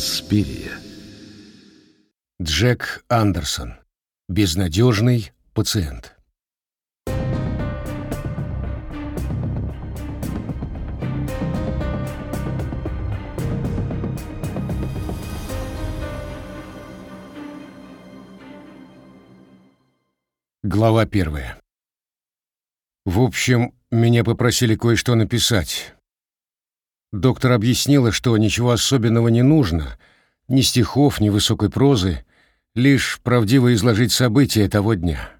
Инспирия. Джек Андерсон. Безнадежный пациент. Глава первая. В общем, меня попросили кое-что написать. Доктор объяснила, что ничего особенного не нужно, ни стихов, ни высокой прозы, лишь правдиво изложить события того дня.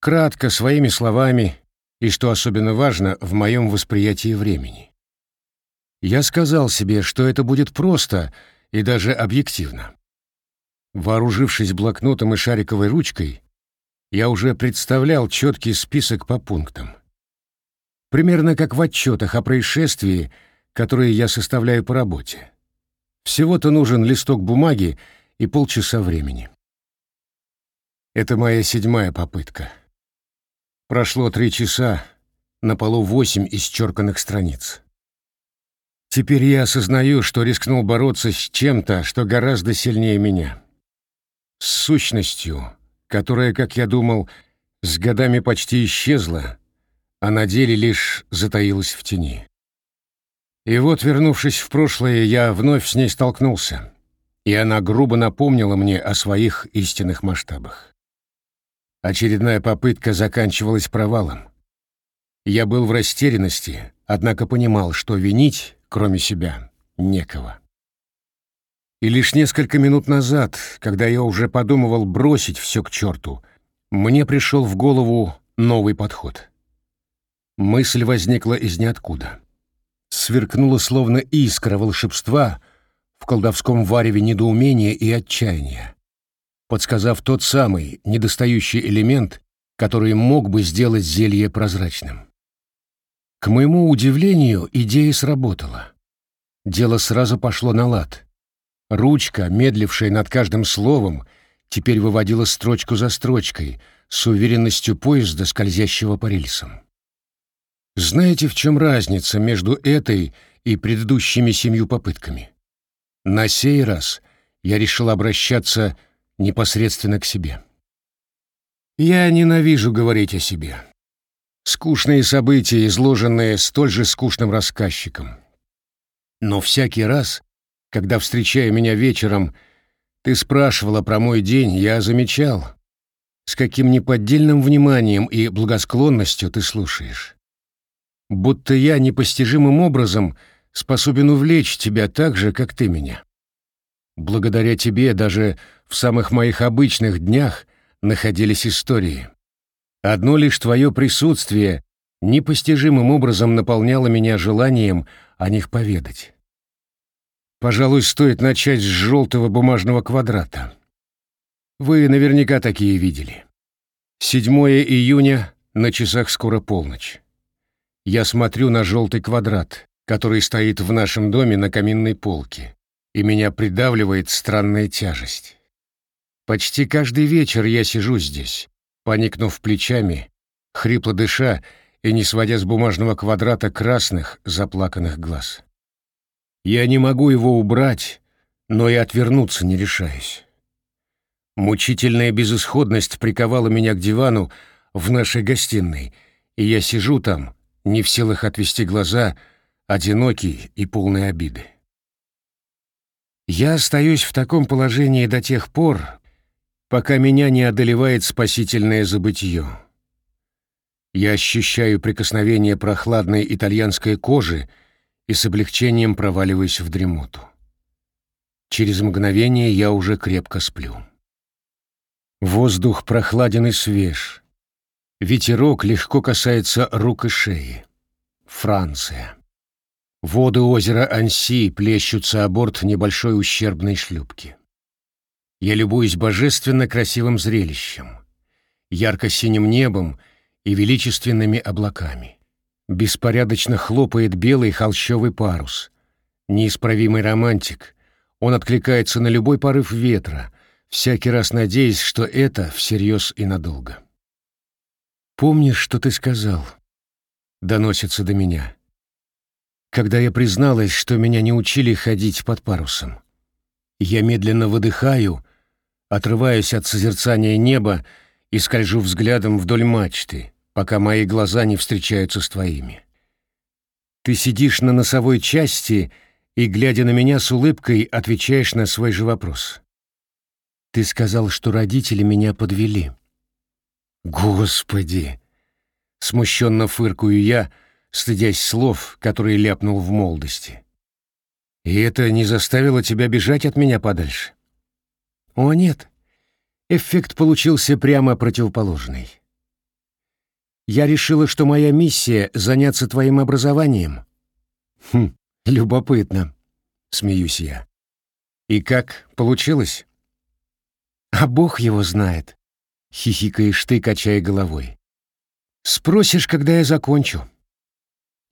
Кратко, своими словами, и, что особенно важно, в моем восприятии времени. Я сказал себе, что это будет просто и даже объективно. Вооружившись блокнотом и шариковой ручкой, я уже представлял четкий список по пунктам. Примерно как в отчетах о происшествии, которые я составляю по работе. Всего-то нужен листок бумаги и полчаса времени. Это моя седьмая попытка. Прошло три часа, на полу восемь исчерканных страниц. Теперь я осознаю, что рискнул бороться с чем-то, что гораздо сильнее меня. С сущностью, которая, как я думал, с годами почти исчезла, а на деле лишь затаилась в тени. И вот, вернувшись в прошлое, я вновь с ней столкнулся, и она грубо напомнила мне о своих истинных масштабах. Очередная попытка заканчивалась провалом. Я был в растерянности, однако понимал, что винить, кроме себя, некого. И лишь несколько минут назад, когда я уже подумывал бросить все к черту, мне пришел в голову новый подход. Мысль возникла из ниоткуда. Сверкнула словно искра волшебства в колдовском вареве недоумения и отчаяния, подсказав тот самый недостающий элемент, который мог бы сделать зелье прозрачным. К моему удивлению, идея сработала. Дело сразу пошло на лад — Ручка, медлившая над каждым словом, теперь выводила строчку за строчкой, с уверенностью поезда, скользящего по рельсам. Знаете, в чем разница между этой и предыдущими семью попытками? На сей раз я решил обращаться непосредственно к себе. Я ненавижу говорить о себе. Скучные события, изложенные столь же скучным рассказчиком. Но всякий раз, когда, встречая меня вечером, ты спрашивала про мой день, я замечал, с каким неподдельным вниманием и благосклонностью ты слушаешь. Будто я непостижимым образом способен увлечь тебя так же, как ты меня. Благодаря тебе даже в самых моих обычных днях находились истории. Одно лишь твое присутствие непостижимым образом наполняло меня желанием о них поведать. Пожалуй, стоит начать с желтого бумажного квадрата. Вы наверняка такие видели. 7 июня, на часах скоро полночь. Я смотрю на желтый квадрат, который стоит в нашем доме на каминной полке, и меня придавливает странная тяжесть. Почти каждый вечер я сижу здесь, поникнув плечами, хрипло дыша и не сводя с бумажного квадрата красных, заплаканных глаз. Я не могу его убрать, но и отвернуться не решаюсь. Мучительная безысходность приковала меня к дивану в нашей гостиной, и я сижу там, не в силах отвести глаза, одинокий и полный обиды. Я остаюсь в таком положении до тех пор, пока меня не одолевает спасительное забытье. Я ощущаю прикосновение прохладной итальянской кожи и с облегчением проваливаюсь в дремоту. Через мгновение я уже крепко сплю. Воздух прохладен и свеж. Ветерок легко касается рук и шеи. Франция. Воды озера Анси плещутся о борт небольшой ущербной шлюпки. Я любуюсь божественно красивым зрелищем, ярко-синим небом и величественными облаками. Беспорядочно хлопает белый холщовый парус. Неисправимый романтик. Он откликается на любой порыв ветра, всякий раз надеясь, что это всерьез и надолго. «Помнишь, что ты сказал?» — доносится до меня. Когда я призналась, что меня не учили ходить под парусом. Я медленно выдыхаю, отрываюсь от созерцания неба и скольжу взглядом вдоль мачты, пока мои глаза не встречаются с твоими. Ты сидишь на носовой части и, глядя на меня с улыбкой, отвечаешь на свой же вопрос. Ты сказал, что родители меня подвели. Господи! Смущенно фыркую я, стыдясь слов, которые ляпнул в молодости. И это не заставило тебя бежать от меня подальше? О, нет. Эффект получился прямо противоположный. Я решила, что моя миссия — заняться твоим образованием. Хм, любопытно, смеюсь я. И как получилось? А бог его знает, хихикаешь ты, качая головой. Спросишь, когда я закончу.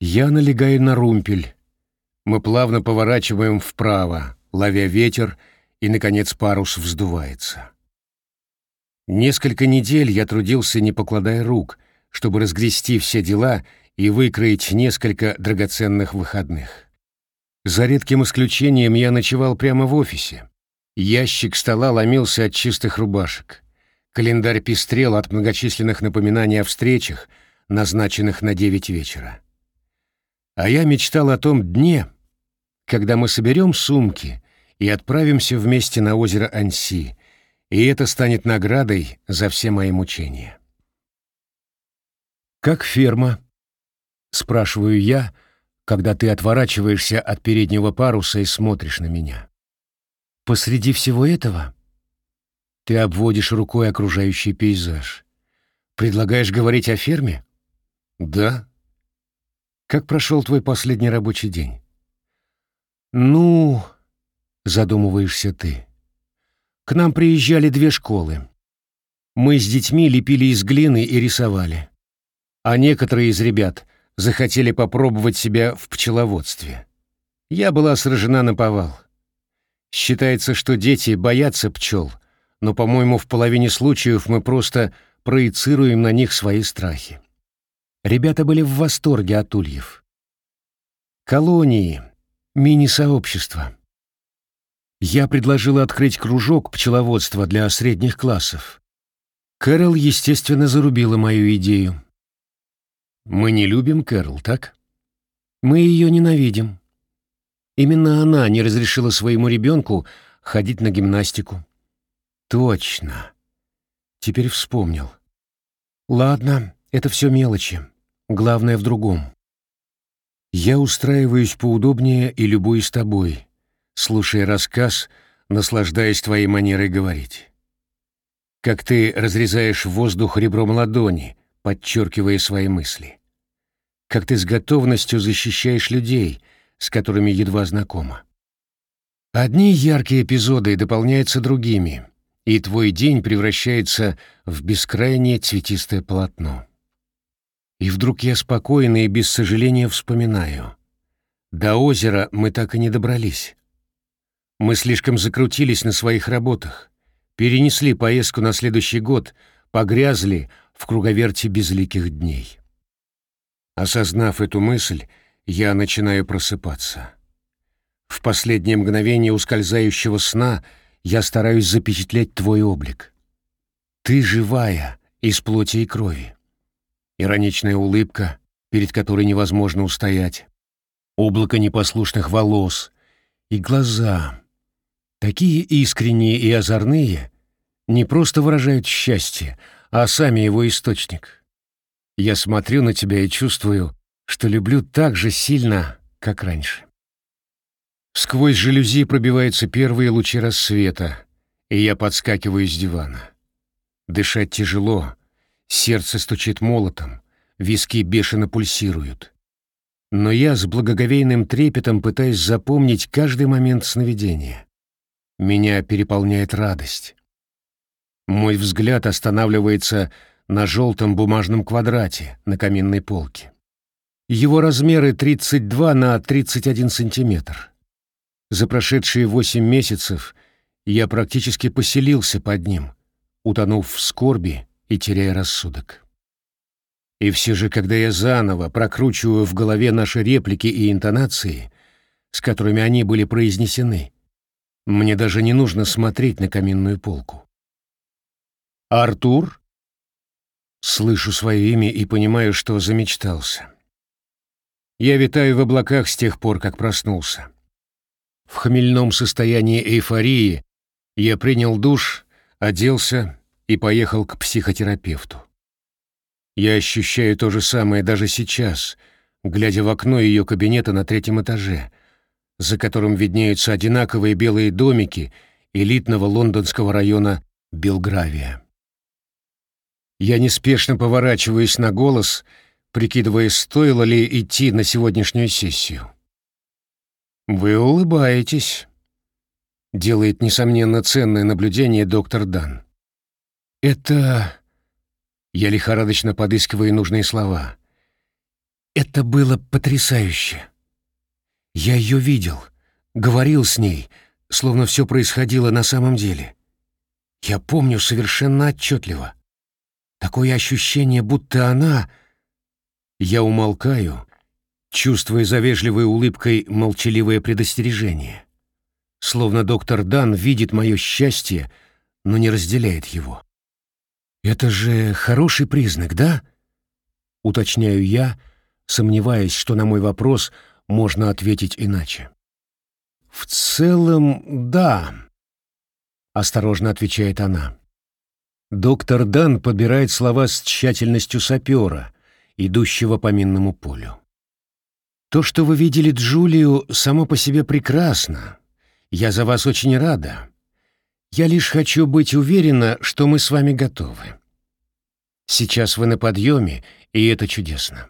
Я налегаю на румпель. Мы плавно поворачиваем вправо, ловя ветер, и, наконец, парус вздувается. Несколько недель я трудился, не покладая рук, чтобы разгрести все дела и выкроить несколько драгоценных выходных. За редким исключением я ночевал прямо в офисе. Ящик стола ломился от чистых рубашек. Календарь пестрел от многочисленных напоминаний о встречах, назначенных на девять вечера. А я мечтал о том дне, когда мы соберем сумки и отправимся вместе на озеро Анси, и это станет наградой за все мои мучения. «Как ферма?» — спрашиваю я, когда ты отворачиваешься от переднего паруса и смотришь на меня. Посреди всего этого ты обводишь рукой окружающий пейзаж. Предлагаешь говорить о ферме? Да. Как прошел твой последний рабочий день? Ну, задумываешься ты. К нам приезжали две школы. Мы с детьми лепили из глины и рисовали. А некоторые из ребят захотели попробовать себя в пчеловодстве. Я была сражена на повал. Считается, что дети боятся пчел, но, по-моему, в половине случаев мы просто проецируем на них свои страхи. Ребята были в восторге от ульев. Колонии, мини-сообщества. Я предложила открыть кружок пчеловодства для средних классов. Кэрол, естественно, зарубила мою идею. Мы не любим Кэрол, так? Мы ее ненавидим. Именно она не разрешила своему ребенку ходить на гимнастику. Точно. Теперь вспомнил. Ладно, это все мелочи. Главное в другом. Я устраиваюсь поудобнее и любуюсь тобой, слушая рассказ, наслаждаясь твоей манерой говорить. Как ты разрезаешь воздух ребром ладони, подчеркивая свои мысли. Как ты с готовностью защищаешь людей — с которыми едва знакома. Одни яркие эпизоды дополняются другими, и твой день превращается в бескрайнее цветистое полотно. И вдруг я спокойно и без сожаления вспоминаю. До озера мы так и не добрались. Мы слишком закрутились на своих работах, перенесли поездку на следующий год, погрязли в круговерте безликих дней. Осознав эту мысль, я начинаю просыпаться. В последнее мгновение ускользающего сна я стараюсь запечатлеть твой облик. Ты живая, из плоти и крови. Ироничная улыбка, перед которой невозможно устоять. Облако непослушных волос и глаза. Такие искренние и озорные, не просто выражают счастье, а сами его источник. Я смотрю на тебя и чувствую, что люблю так же сильно, как раньше. Сквозь жалюзи пробиваются первые лучи рассвета, и я подскакиваю с дивана. Дышать тяжело, сердце стучит молотом, виски бешено пульсируют. Но я с благоговейным трепетом пытаюсь запомнить каждый момент сновидения. Меня переполняет радость. Мой взгляд останавливается на желтом бумажном квадрате на каминной полке. Его размеры 32 на 31 сантиметр. За прошедшие 8 месяцев я практически поселился под ним, утонув в скорби и теряя рассудок. И все же, когда я заново прокручиваю в голове наши реплики и интонации, с которыми они были произнесены, Мне даже не нужно смотреть на каминную полку. «Артур?» Слышу свое имя и понимаю, что замечтался. Я витаю в облаках с тех пор, как проснулся. В хмельном состоянии эйфории я принял душ, оделся и поехал к психотерапевту. Я ощущаю то же самое даже сейчас, глядя в окно ее кабинета на третьем этаже, за которым виднеются одинаковые белые домики элитного лондонского района Белгравия. Я неспешно поворачиваюсь на голос, прикидывая, стоило ли идти на сегодняшнюю сессию. «Вы улыбаетесь», — делает, несомненно, ценное наблюдение доктор Дан. «Это...» Я лихорадочно подыскиваю нужные слова. «Это было потрясающе. Я ее видел, говорил с ней, словно все происходило на самом деле. Я помню совершенно отчетливо. Такое ощущение, будто она... Я умолкаю, чувствуя за вежливой улыбкой молчаливое предостережение. Словно доктор Дан видит мое счастье, но не разделяет его. «Это же хороший признак, да?» Уточняю я, сомневаясь, что на мой вопрос можно ответить иначе. «В целом, да», — осторожно отвечает она. Доктор Дан подбирает слова с тщательностью сапера, идущего по минному полю. «То, что вы видели Джулию, само по себе прекрасно. Я за вас очень рада. Я лишь хочу быть уверена, что мы с вами готовы. Сейчас вы на подъеме, и это чудесно.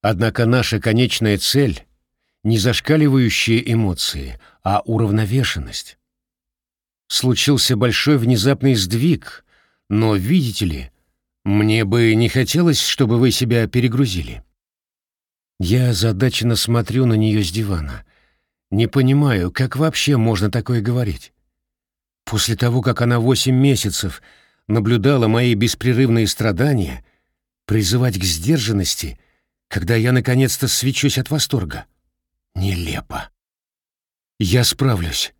Однако наша конечная цель — не зашкаливающие эмоции, а уравновешенность. Случился большой внезапный сдвиг — но, видите ли, мне бы не хотелось, чтобы вы себя перегрузили. Я озадаченно смотрю на нее с дивана. Не понимаю, как вообще можно такое говорить. После того, как она восемь месяцев наблюдала мои беспрерывные страдания, призывать к сдержанности, когда я наконец-то свечусь от восторга. Нелепо. Я справлюсь.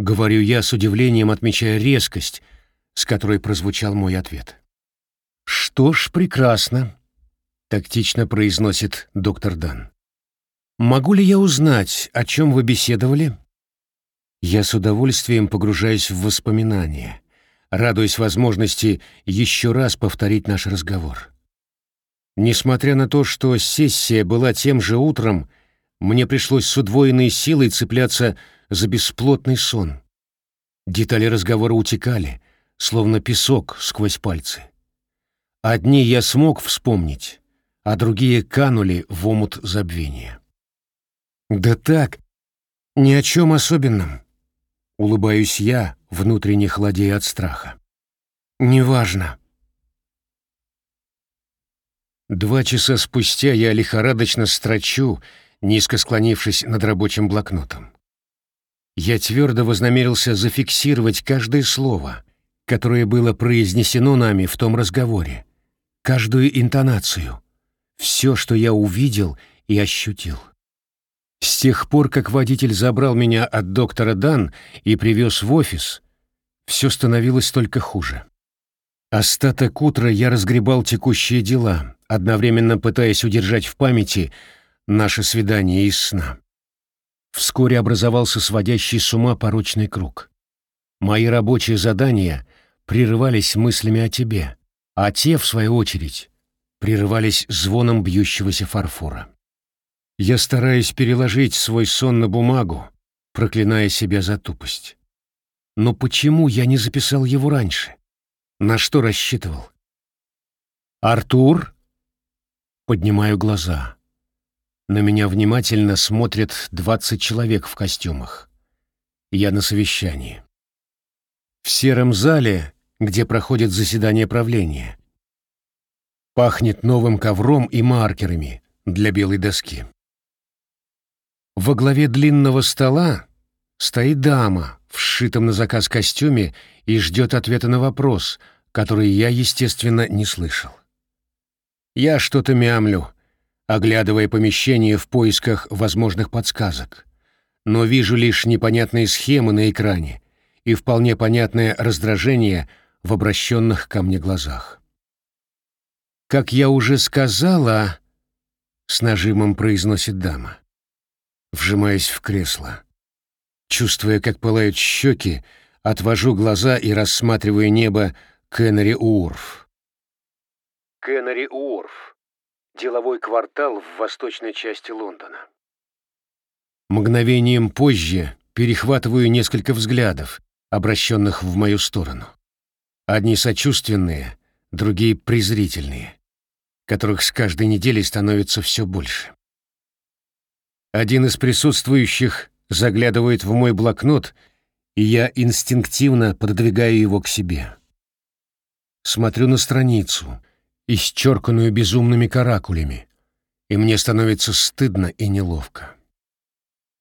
Говорю я с удивлением, отмечая резкость, с которой прозвучал мой ответ. «Что ж, прекрасно», — тактично произносит доктор Дан. «Могу ли я узнать, о чем вы беседовали?» Я с удовольствием погружаюсь в воспоминания, радуясь возможности еще раз повторить наш разговор. Несмотря на то, что сессия была тем же утром, мне пришлось с удвоенной силой цепляться за бесплотный сон. Детали разговора утекали, словно песок сквозь пальцы. Одни я смог вспомнить, а другие канули в омут забвения. «Да так, ни о чем особенном», — улыбаюсь я, внутренне холодея от страха. «Неважно». Два часа спустя я лихорадочно строчу, низко склонившись над рабочим блокнотом. Я твердо вознамерился зафиксировать каждое слово — которое было произнесено нами в том разговоре, каждую интонацию, все, что я увидел и ощутил. С тех пор, как водитель забрал меня от доктора Дан и привез в офис, все становилось только хуже. Остаток утра я разгребал текущие дела, одновременно пытаясь удержать в памяти наше свидание из сна. Вскоре образовался сводящий с ума порочный круг. Мои рабочие задания прерывались мыслями о тебе, а те, в свою очередь, прерывались звоном бьющегося фарфора. Я стараюсь переложить свой сон на бумагу, проклиная себя за тупость. Но почему я не записал его раньше? На что рассчитывал? «Артур?» Поднимаю глаза. На меня внимательно смотрят двадцать человек в костюмах. Я на совещании. В сером зале, где проходит заседание правления. Пахнет новым ковром и маркерами для белой доски. Во главе длинного стола стоит дама в сшитом на заказ костюме и ждет ответа на вопрос, который я, естественно, не слышал. Я что-то мямлю, оглядывая помещение в поисках возможных подсказок. но вижу лишь непонятные схемы на экране и вполне понятное раздражение в обращенных ко мне глазах. «Как я уже сказала...» — с нажимом произносит дама. Вжимаясь в кресло. Чувствуя, как пылают щеки, отвожу глаза и рассматриваю небо Кеннери Уорф. Кеннери Уорф. Деловой квартал в восточной части Лондона. Мгновением позже перехватываю несколько взглядов, обращенных в мою сторону. Одни сочувственные, другие презрительные, которых с каждой неделей становится все больше. Один из присутствующих заглядывает в мой блокнот, и я инстинктивно пододвигаю его к себе. Смотрю на страницу, исчерканную безумными каракулями, и мне становится стыдно и неловко.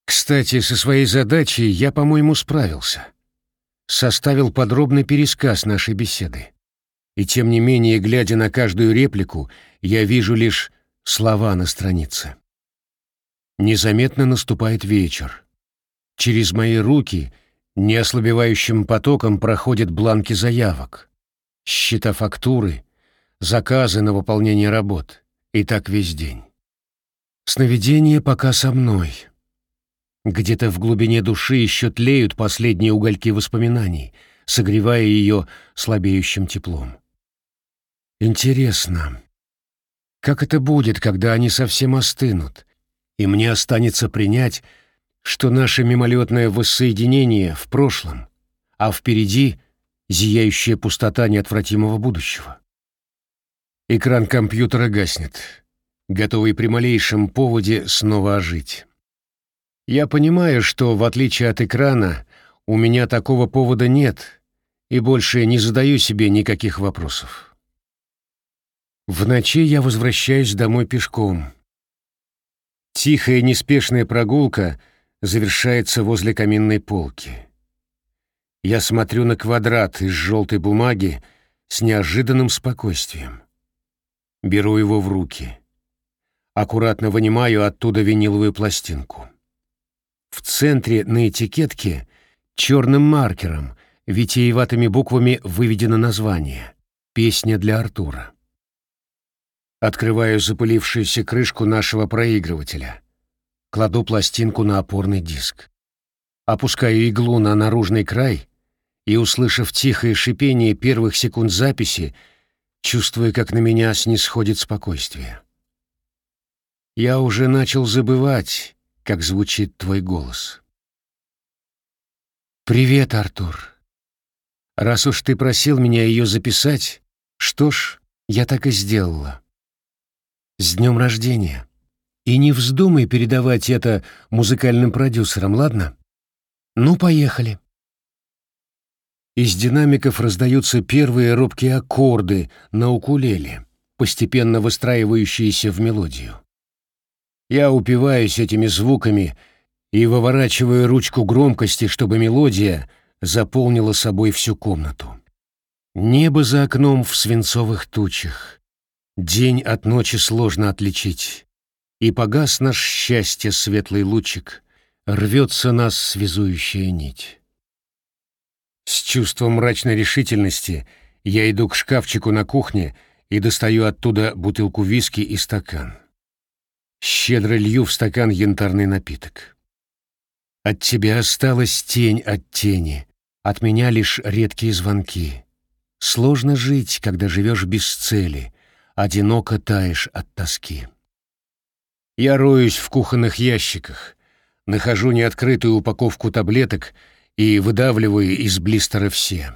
Кстати, со своей задачей я, по-моему, справился. Составил подробный пересказ нашей беседы. И тем не менее, глядя на каждую реплику, я вижу лишь слова на странице. Незаметно наступает вечер. Через мои руки неослабевающим потоком проходят бланки заявок, счета фактуры, заказы на выполнение работ. И так весь день. Сновидение пока со мной. Где-то в глубине души еще тлеют последние угольки воспоминаний, согревая ее слабеющим теплом. Интересно, как это будет, когда они совсем остынут, и мне останется принять, что наше мимолетное воссоединение в прошлом, а впереди зияющая пустота неотвратимого будущего. Экран компьютера гаснет, готовый при малейшем поводе снова ожить. Я понимаю, что, в отличие от экрана, у меня такого повода нет, и больше не задаю себе никаких вопросов. В ночи я возвращаюсь домой пешком. Тихая неспешная прогулка завершается возле каминной полки. Я смотрю на квадрат из желтой бумаги с неожиданным спокойствием. Беру его в руки. Аккуратно вынимаю оттуда виниловую пластинку. В центре на этикетке черным маркером, витиеватыми буквами выведено название «Песня для Артура». Открываю запылившуюся крышку нашего проигрывателя. Кладу пластинку на опорный диск. Опускаю иглу на наружный край и, услышав тихое шипение первых секунд записи, чувствую, как на меня снисходит спокойствие. Я уже начал забывать, как звучит твой голос. «Привет, Артур. Раз уж ты просил меня ее записать, что ж, я так и сделала. С днем рождения. И не вздумай передавать это музыкальным продюсерам, ладно? Ну, поехали». Из динамиков раздаются первые робкие аккорды на укулеле, постепенно выстраивающиеся в мелодию. Я упиваюсь этими звуками и выворачиваю ручку громкости, чтобы мелодия заполнила собой всю комнату. Небо за окном в свинцовых тучах. День от ночи сложно отличить. И погас наш счастье светлый лучик, рвется нас связующая нить. С чувством мрачной решительности я иду к шкафчику на кухне и достаю оттуда бутылку виски и стакан. Щедро лью в стакан янтарный напиток. От тебя осталась тень от тени, от меня лишь редкие звонки. Сложно жить, когда живешь без цели, одиноко таешь от тоски. Я роюсь в кухонных ящиках, нахожу неоткрытую упаковку таблеток и выдавливаю из блистера все.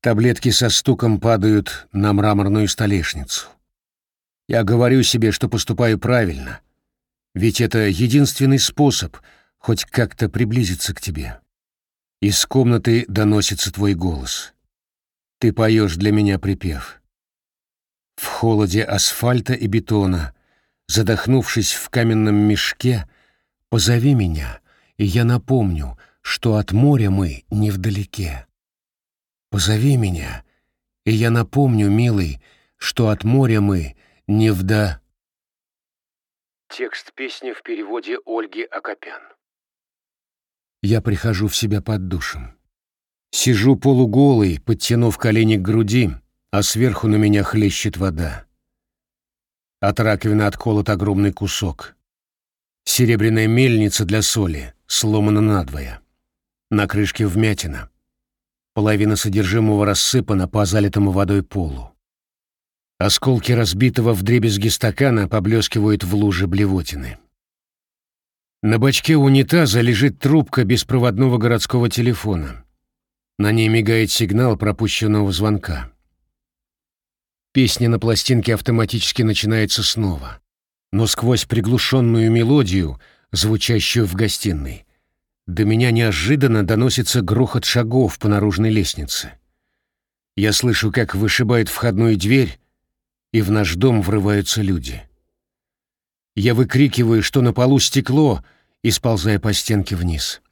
Таблетки со стуком падают на мраморную столешницу. Я говорю себе, что поступаю правильно, ведь это единственный способ хоть как-то приблизиться к тебе. Из комнаты доносится твой голос. Ты поешь для меня припев. В холоде асфальта и бетона, задохнувшись в каменном мешке, позови меня, и я напомню, что от моря мы невдалеке. Позови меня, и я напомню, милый, что от моря мы Невда. Текст песни в переводе Ольги Акопян. Я прихожу в себя под душем. Сижу полуголый, подтянув колени к груди, а сверху на меня хлещет вода. От раковины отколот огромный кусок. Серебряная мельница для соли сломана надвое. На крышке вмятина. Половина содержимого рассыпана по залитому водой полу. Осколки разбитого вдребезги стакана поблескивают в луже блевотины. На бачке унитаза лежит трубка беспроводного городского телефона. На ней мигает сигнал пропущенного звонка. Песня на пластинке автоматически начинается снова, но сквозь приглушенную мелодию, звучащую в гостиной, до меня неожиданно доносится грохот шагов по наружной лестнице. Я слышу, как вышибают входную дверь, и в наш дом врываются люди. Я выкрикиваю, что на полу стекло, и сползая по стенке вниз.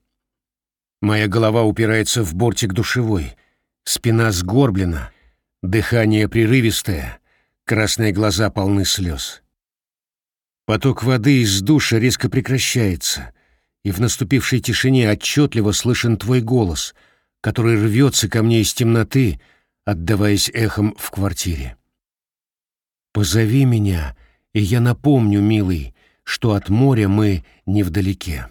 Моя голова упирается в бортик душевой, спина сгорблена, дыхание прерывистое, красные глаза полны слез. Поток воды из душа резко прекращается, и в наступившей тишине отчетливо слышен твой голос, который рвется ко мне из темноты, отдаваясь эхом в квартире. «Позови меня, и я напомню, милый, что от моря мы невдалеке.